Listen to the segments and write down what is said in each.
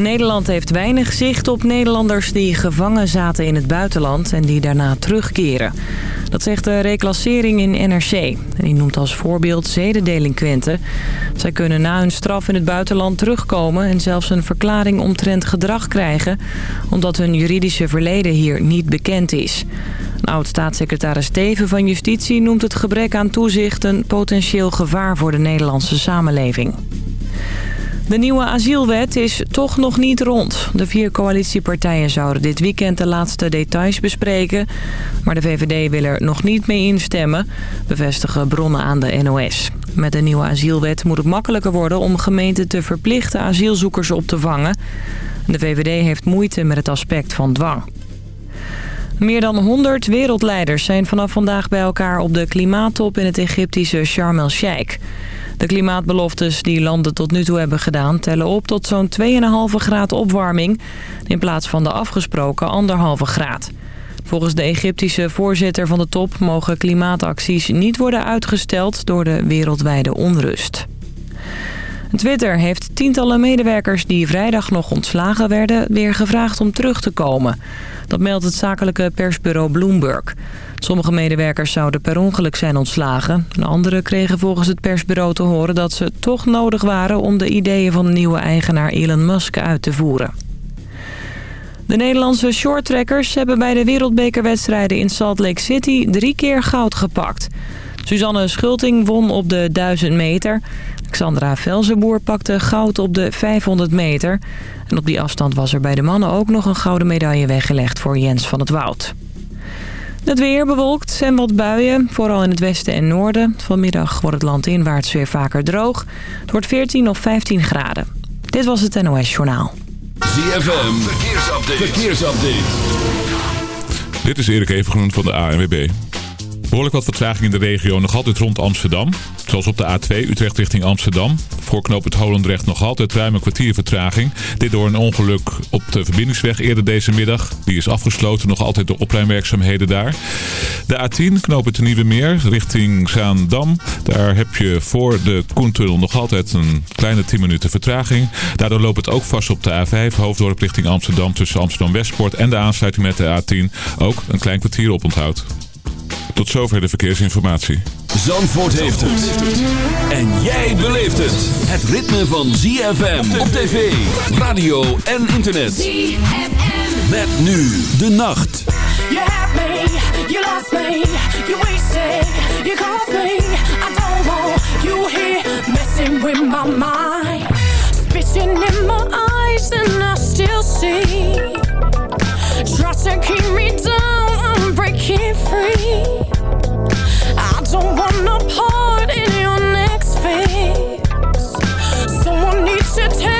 Nederland heeft weinig zicht op Nederlanders die gevangen zaten in het buitenland... en die daarna terugkeren. Dat zegt de reclassering in NRC. En die noemt als voorbeeld zedendelinquenten. Zij kunnen na hun straf in het buitenland terugkomen... en zelfs een verklaring omtrent gedrag krijgen... omdat hun juridische verleden hier niet bekend is. Oud-staatssecretaris Steven van Justitie noemt het gebrek aan toezicht... een potentieel gevaar voor de Nederlandse samenleving. De nieuwe asielwet is toch nog niet rond. De vier coalitiepartijen zouden dit weekend de laatste details bespreken. Maar de VVD wil er nog niet mee instemmen, bevestigen bronnen aan de NOS. Met de nieuwe asielwet moet het makkelijker worden om gemeenten te verplichten asielzoekers op te vangen. De VVD heeft moeite met het aspect van dwang. Meer dan 100 wereldleiders zijn vanaf vandaag bij elkaar op de klimaattop in het Egyptische Sharm el-Sheikh. De klimaatbeloftes die landen tot nu toe hebben gedaan tellen op tot zo'n 2,5 graad opwarming... in plaats van de afgesproken 1,5 graad. Volgens de Egyptische voorzitter van de top mogen klimaatacties niet worden uitgesteld door de wereldwijde onrust. Twitter heeft tientallen medewerkers die vrijdag nog ontslagen werden... weer gevraagd om terug te komen. Dat meldt het zakelijke persbureau Bloomberg. Sommige medewerkers zouden per ongeluk zijn ontslagen. En anderen kregen volgens het persbureau te horen dat ze toch nodig waren... om de ideeën van de nieuwe eigenaar Elon Musk uit te voeren. De Nederlandse shorttrekkers hebben bij de wereldbekerwedstrijden in Salt Lake City drie keer goud gepakt. Suzanne Schulting won op de 1000 meter. Xandra Velzenboer pakte goud op de 500 meter. En op die afstand was er bij de mannen ook nog een gouden medaille weggelegd voor Jens van het Woud. Het weer bewolkt en wat buien, vooral in het westen en noorden. Vanmiddag wordt het land inwaarts weer vaker droog. Het wordt 14 of 15 graden. Dit was het NOS Journaal. ZFM, verkeersupdate. verkeersupdate. Dit is Erik Evengroen van de ANWB. Behoorlijk wat vertraging in de regio, nog altijd rond Amsterdam. Zoals op de A2 Utrecht richting Amsterdam. Voor knoop het Holendrecht nog altijd ruim een kwartier vertraging. Dit door een ongeluk op de verbindingsweg eerder deze middag. Die is afgesloten, nog altijd door opruimwerkzaamheden daar. De A10 knoop het Nieuwe Meer richting Zaandam. Daar heb je voor de Koentunnel nog altijd een kleine 10 minuten vertraging. Daardoor loopt het ook vast op de A5 Hoofddorp richting Amsterdam tussen Amsterdam Westpoort en de aansluiting met de A10. Ook een klein kwartier op onthoud. Tot zover de verkeersinformatie. Zandvoort heeft het. En jij beleeft het. Het ritme van ZFM op tv, radio en internet. ZFM. Met nu de nacht. You have me, you lost me, you wasted, you called me. I don't want you here messing with my mind. Spitting in my eyes and I still see. Try to keep me down, Breaking free. I don't want no part in your next phase. Someone needs to tell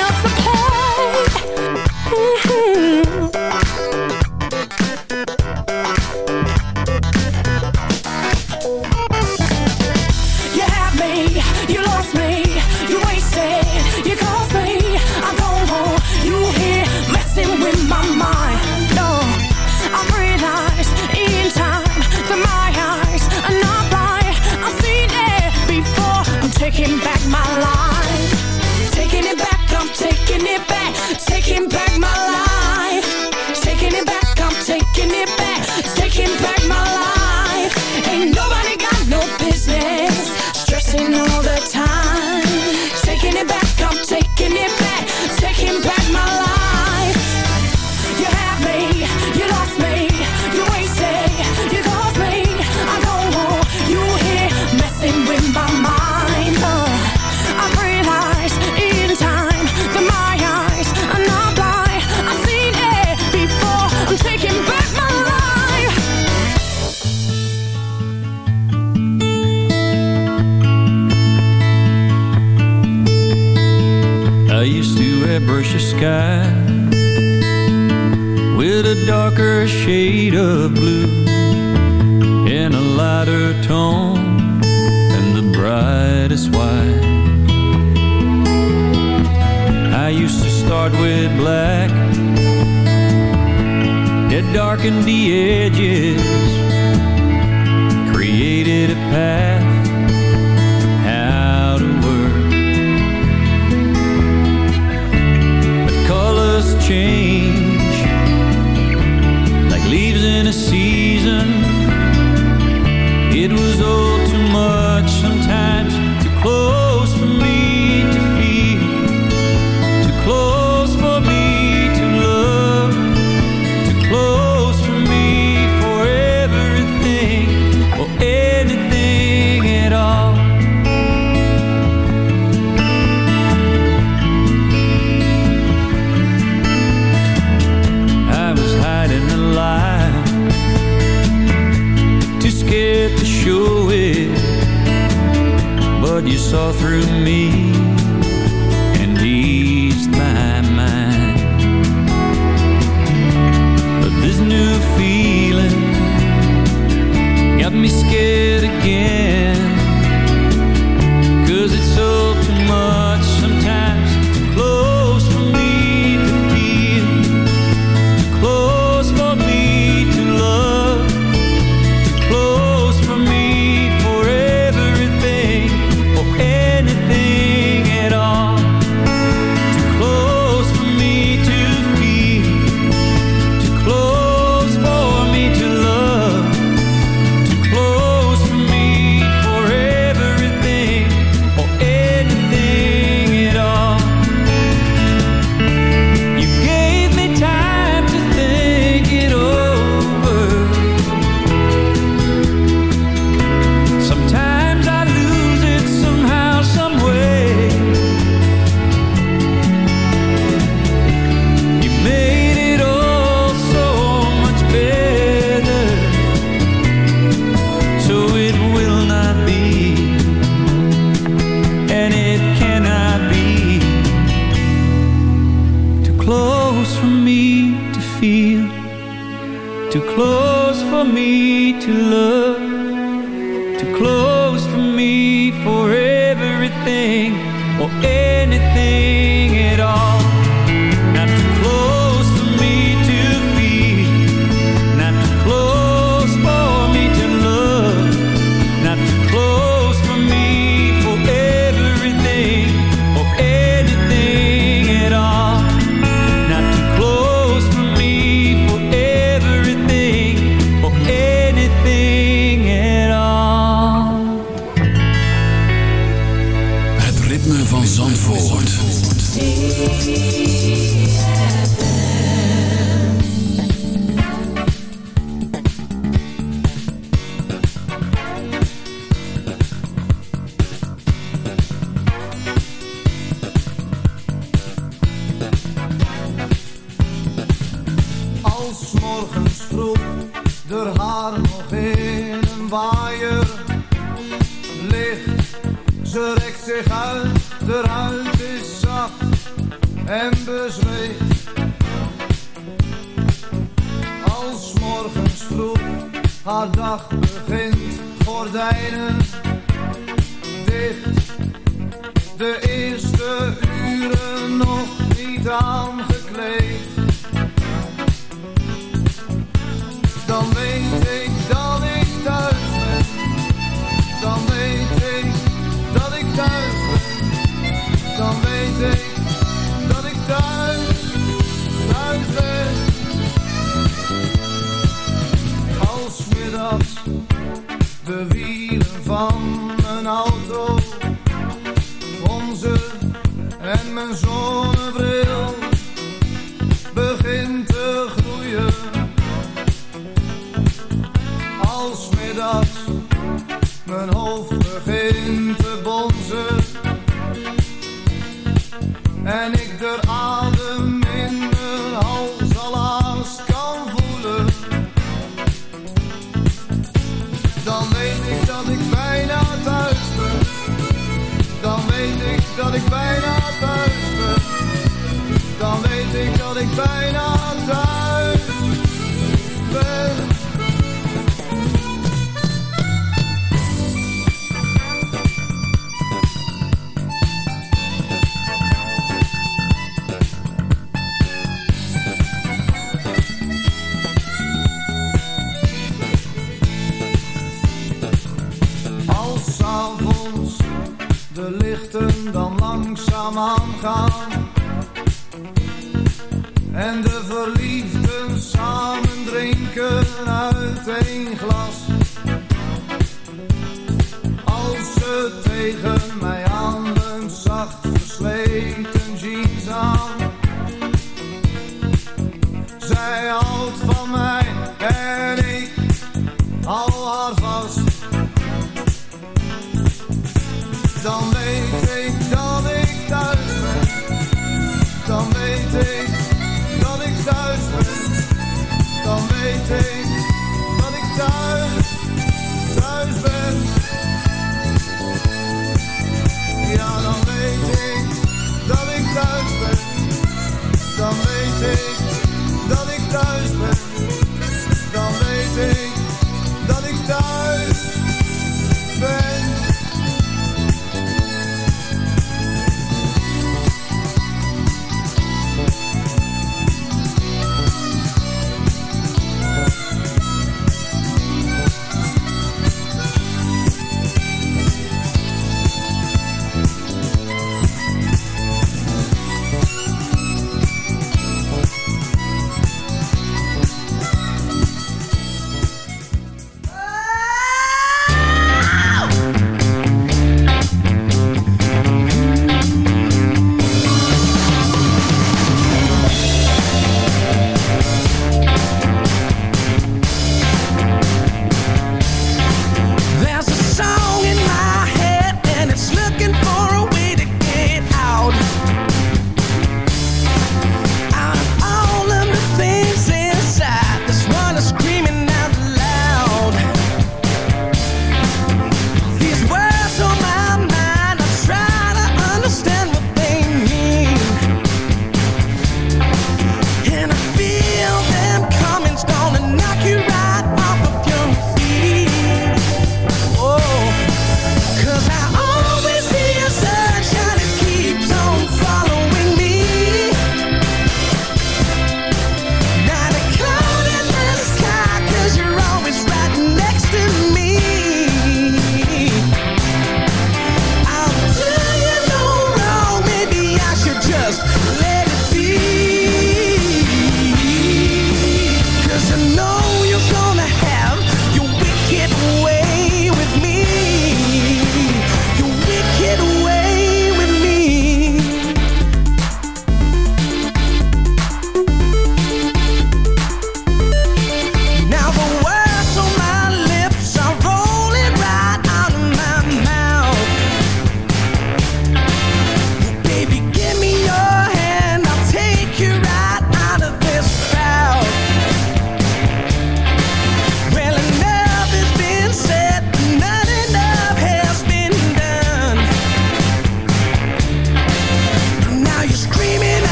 pressure sky with a darker shade of blue and a lighter tone and the brightest white. I used to start with black it darkened the edges, created a path en ik de adem in de hals al kan voelen, dan weet ik dat ik bijna thuis ben. Dan weet ik dat ik bijna thuis ben. Dan weet ik dat ik bijna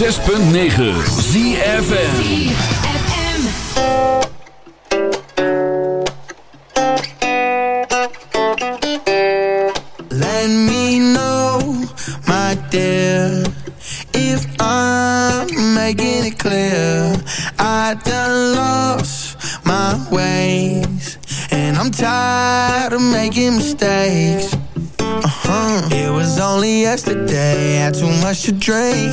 6 punt 9 ziefm Let me know, my dear, if I'm making it clear. I don't lost my ways and I'm tired of making mistakes. Uh-huh. It was only yesterday I had too much to drink.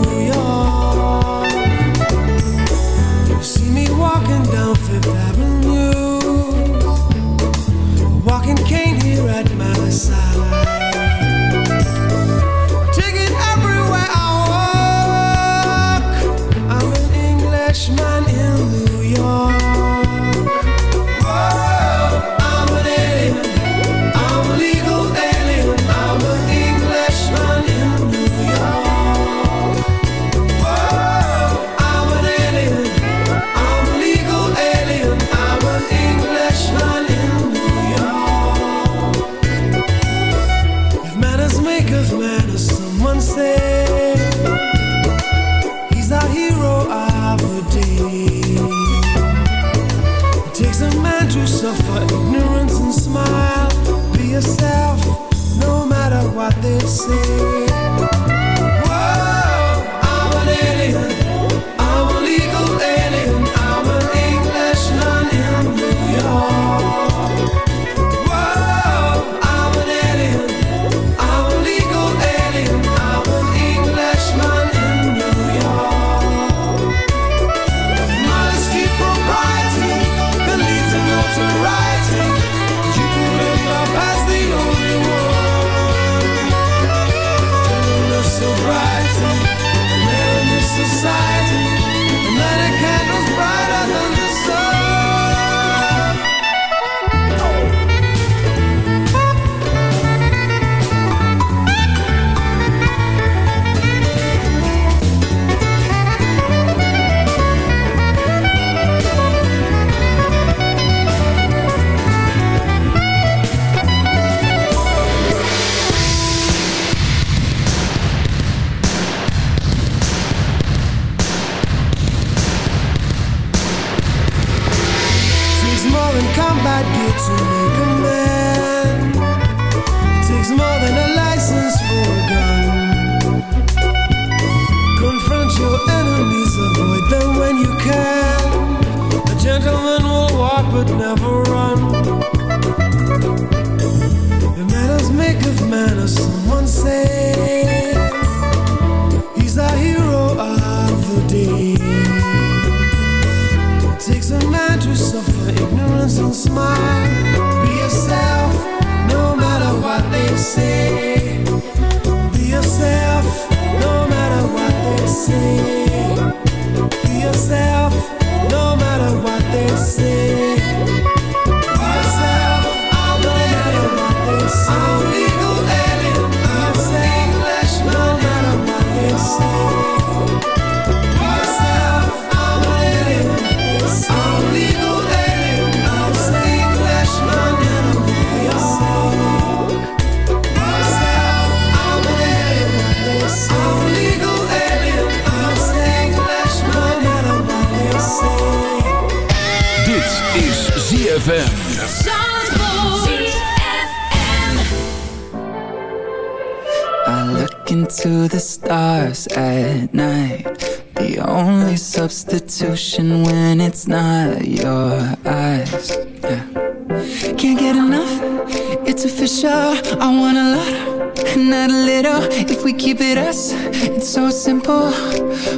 we keep it us. It's so simple.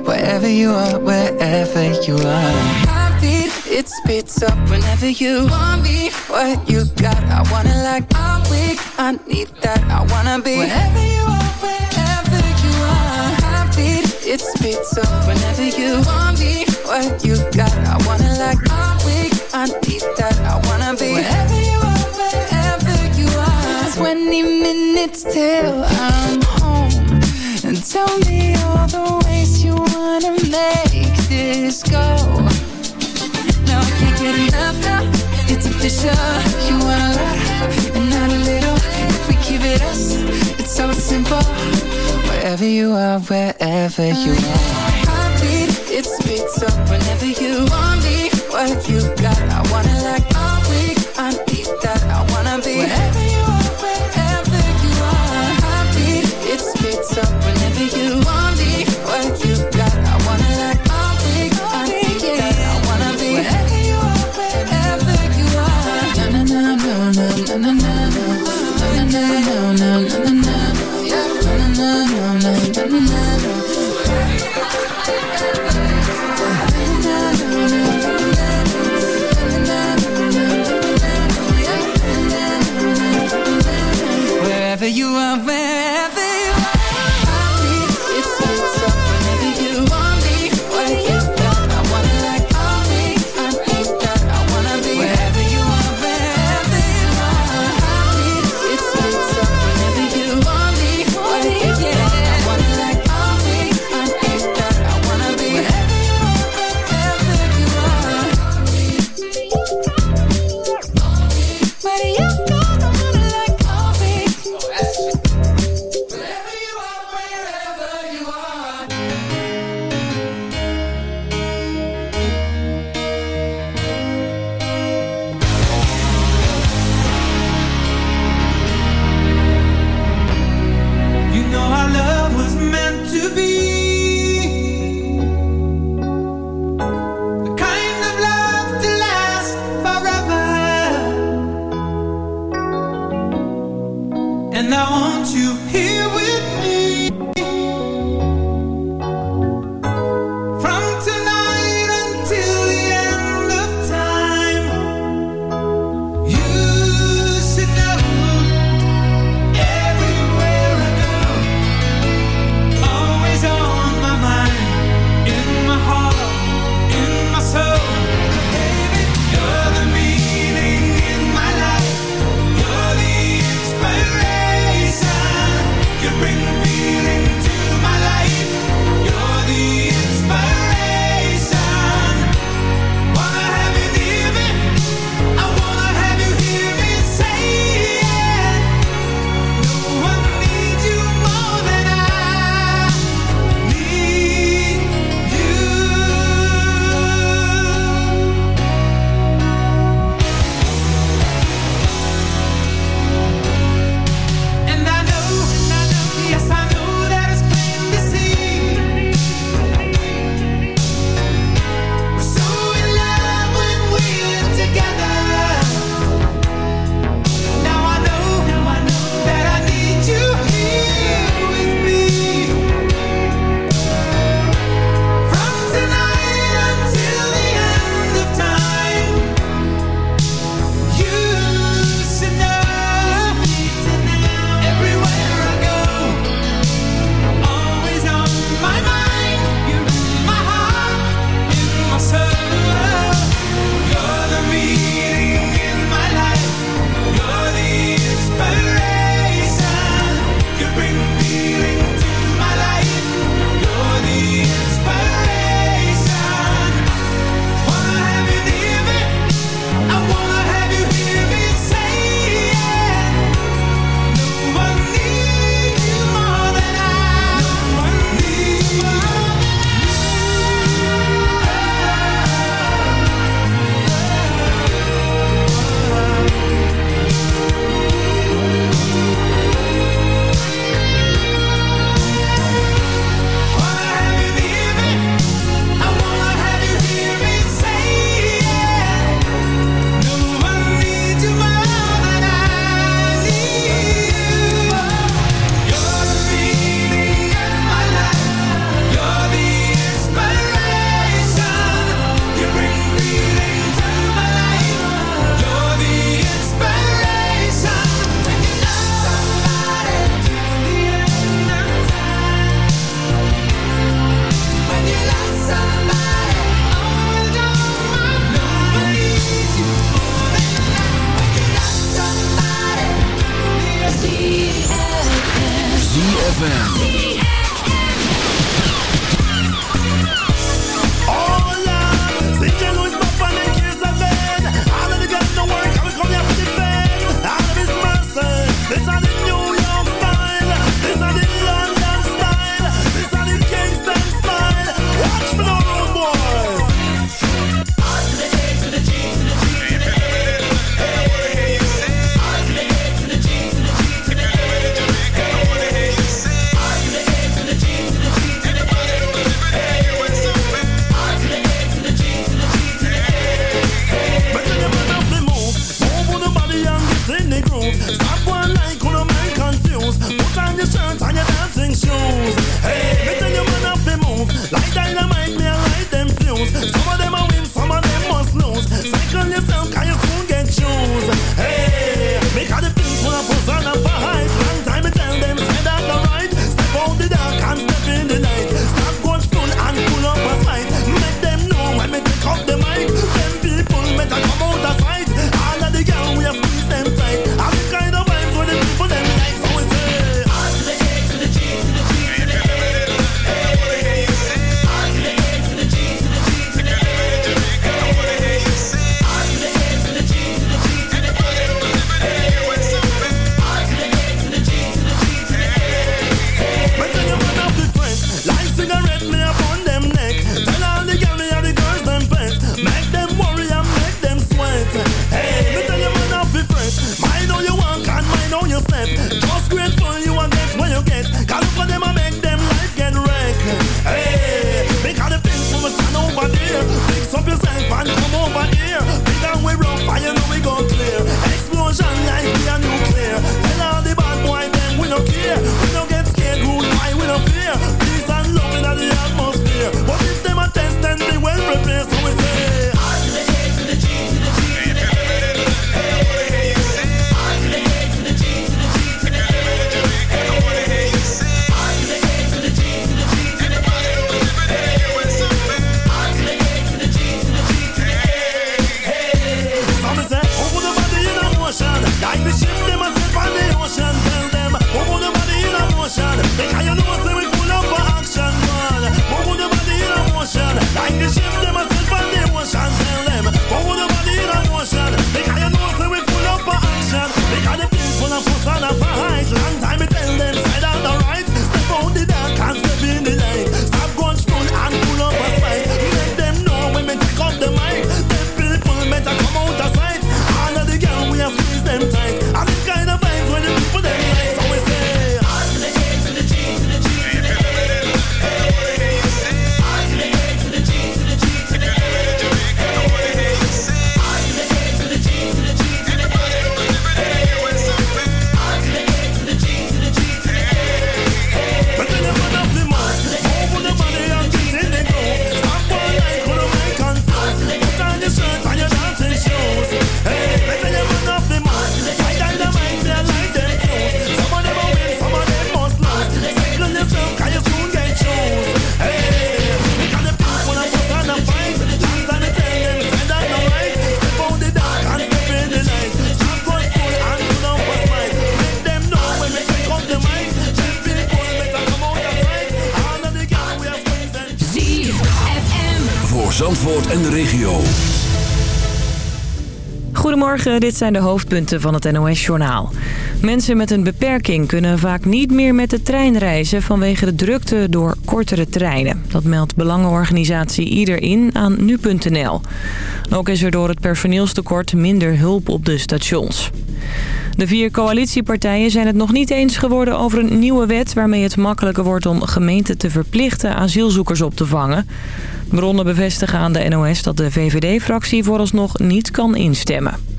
Wherever you are, wherever you are. Heartbeat, it spits up whenever you want me. What you got, I wanna like. I'm weak, I need that. I wanna be wherever you are, wherever you are. Heartbeat, it spits up whenever you want me. What you got, I wanna like. I'm weak, I need that. I wanna be wherever minutes till I'm home. And tell me all the ways you wanna make this go. Now I can't get enough now It's official. You want a lot and not a little. If we keep it us, it's so simple. Wherever you are, wherever you are. Heartbeat, it speeds up whenever you want me. What you got, I wanna like all week I need that, I wanna be. Wherever I've dit zijn de hoofdpunten van het NOS-journaal. Mensen met een beperking kunnen vaak niet meer met de trein reizen... vanwege de drukte door kortere treinen. Dat meldt belangenorganisatie Ieder in aan nu.nl. Ook is er door het personeelstekort minder hulp op de stations. De vier coalitiepartijen zijn het nog niet eens geworden over een nieuwe wet... waarmee het makkelijker wordt om gemeenten te verplichten asielzoekers op te vangen. Bronnen bevestigen aan de NOS dat de VVD-fractie vooralsnog niet kan instemmen.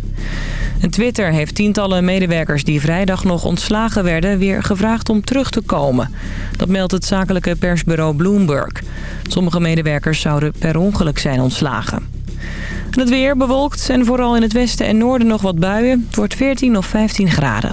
Twitter heeft tientallen medewerkers die vrijdag nog ontslagen werden... weer gevraagd om terug te komen. Dat meldt het zakelijke persbureau Bloomberg. Sommige medewerkers zouden per ongeluk zijn ontslagen. En het weer bewolkt en vooral in het westen en noorden nog wat buien. Het wordt 14 of 15 graden.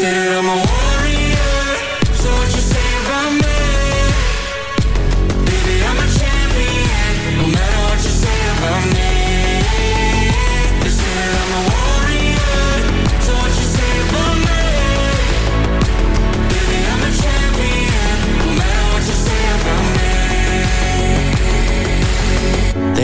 I'm a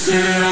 Say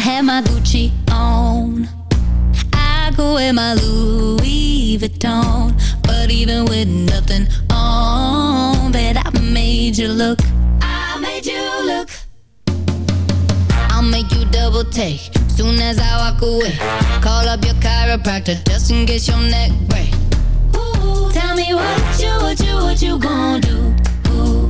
have my Gucci on. I could wear my Louis Vuitton. But even with nothing on, bet I made you look. I made you look. I'll make you double take soon as I walk away. Call up your chiropractor just in case your neck break. Ooh, tell me what you, what you, what you gonna do? Ooh.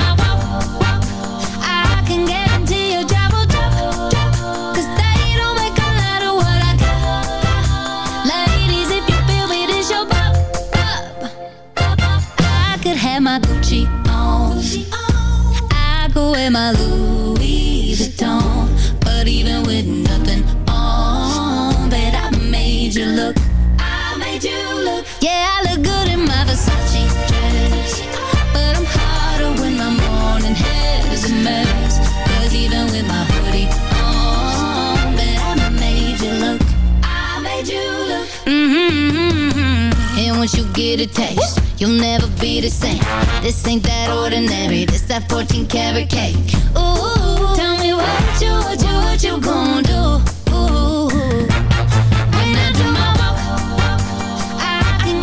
get a taste, you'll never be the same. This ain't that ordinary. This that 14 karat cake. Ooh, tell me what you, what you, what you gonna do? Ooh, when I do my walk, I can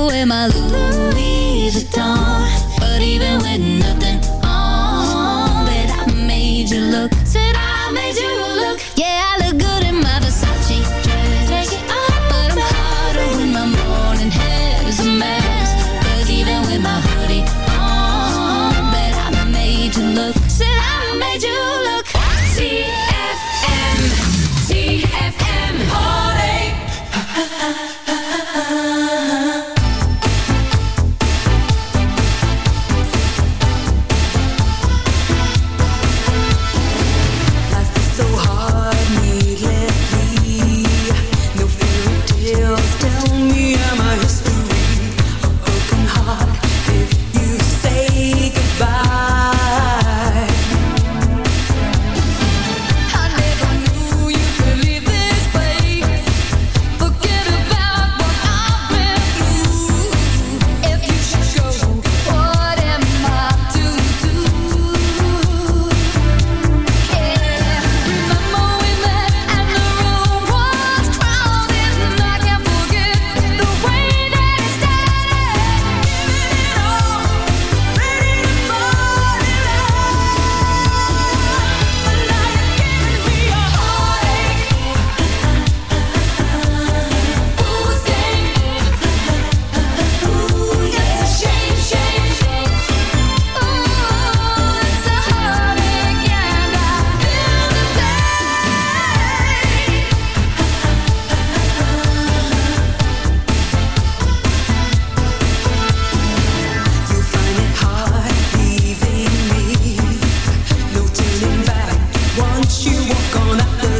have my on. I walk on up the